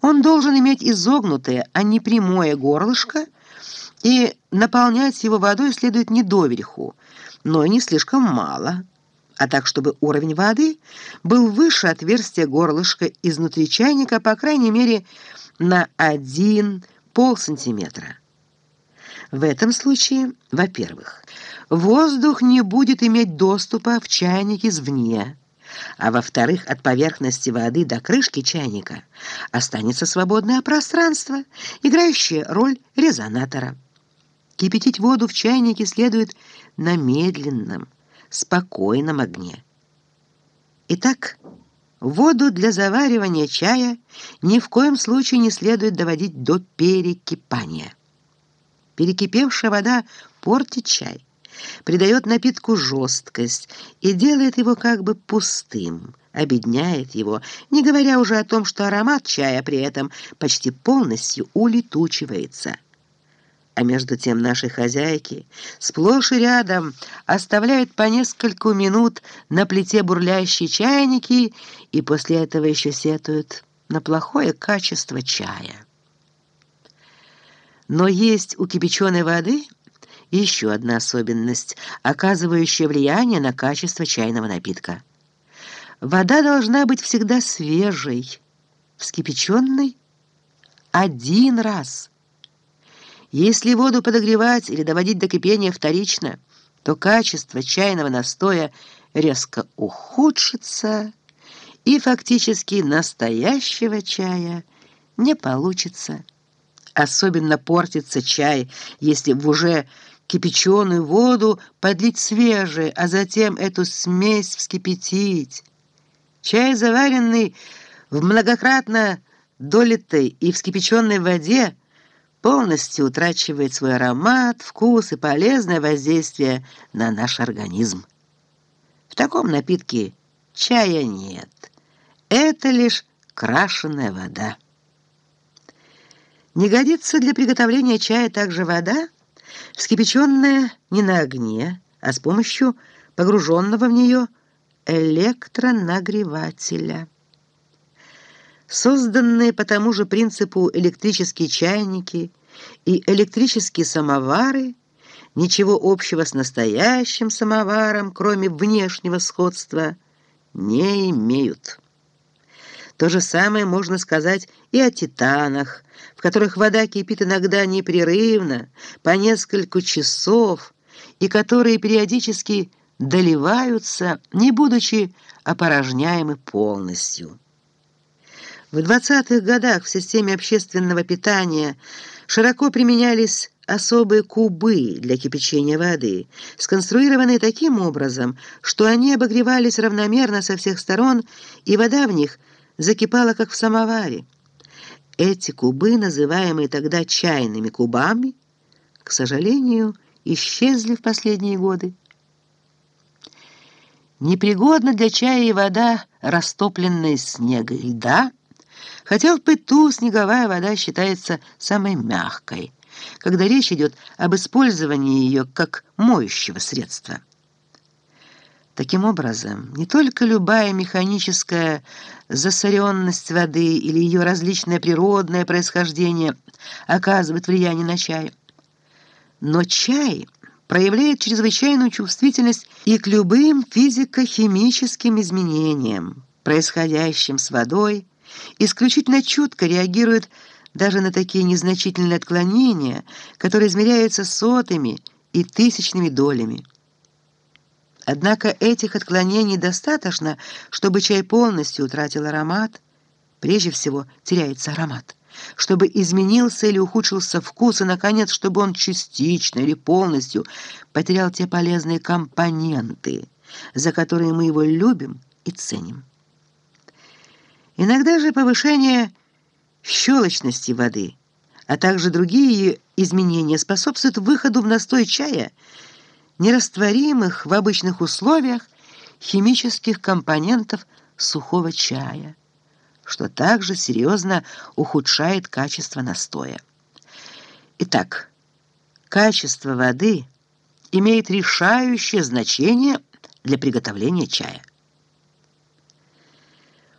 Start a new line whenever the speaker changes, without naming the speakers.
Он должен иметь изогнутое, а не прямое горлышко, и наполнять его водой следует не доверху, но и не слишком мало, а так, чтобы уровень воды был выше отверстия горлышка изнутри чайника, по крайней мере, на один пол сантиметра. В этом случае, во-первых, воздух не будет иметь доступа в чайник извне, а во-вторых, от поверхности воды до крышки чайника останется свободное пространство, играющее роль резонатора. Кипятить воду в чайнике следует на медленном, спокойном огне. Итак, воду для заваривания чая ни в коем случае не следует доводить до перекипания. Перекипевшая вода портит чай, придает напитку жесткость и делает его как бы пустым, обедняет его, не говоря уже о том, что аромат чая при этом почти полностью улетучивается. А между тем наши хозяйки сплошь и рядом оставляют по нескольку минут на плите бурлящие чайники и после этого еще сетуют на плохое качество чая. Но есть у кипяченой воды еще одна особенность, оказывающая влияние на качество чайного напитка. Вода должна быть всегда свежей, вскипяченной один раз. Если воду подогревать или доводить до кипения вторично, то качество чайного настоя резко ухудшится, и фактически настоящего чая не получится. Особенно портится чай, если в уже кипяченую воду подлить свежий, а затем эту смесь вскипятить. Чай, заваренный в многократно долитой и вскипяченной воде, полностью утрачивает свой аромат, вкус и полезное воздействие на наш организм. В таком напитке чая нет. Это лишь крашеная вода. Не годится для приготовления чая также вода, вскипяченная не на огне, а с помощью погруженного в нее электронагревателя. Созданные по тому же принципу электрические чайники и электрические самовары ничего общего с настоящим самоваром, кроме внешнего сходства, не имеют. То же самое можно сказать и о титанах, в которых вода кипит иногда непрерывно, по несколько часов, и которые периодически доливаются, не будучи опорожняемы полностью. В 20-х годах в системе общественного питания широко применялись особые кубы для кипячения воды, сконструированные таким образом, что они обогревались равномерно со всех сторон, и вода в них закипала, как в самоваре. Эти кубы, называемые тогда чайными кубами, к сожалению, исчезли в последние годы. Непригодна для чая и вода, растопленная снега и льда, хотя в пыту снеговая вода считается самой мягкой, когда речь идет об использовании ее как моющего средства. Таким образом, не только любая механическая засоренность воды или ее различное природное происхождение оказывает влияние на чай, но чай проявляет чрезвычайную чувствительность и к любым физико-химическим изменениям, происходящим с водой, исключительно чутко реагирует даже на такие незначительные отклонения, которые измеряются сотыми и тысячными долями. Однако этих отклонений достаточно, чтобы чай полностью утратил аромат. Прежде всего, теряется аромат. Чтобы изменился или ухудшился вкус, и, наконец, чтобы он частично или полностью потерял те полезные компоненты, за которые мы его любим и ценим. Иногда же повышение щелочности воды, а также другие изменения способствуют выходу в настой чая – нерастворимых в обычных условиях химических компонентов сухого чая, что также серьезно ухудшает качество настоя. Итак, качество воды имеет решающее значение для приготовления чая.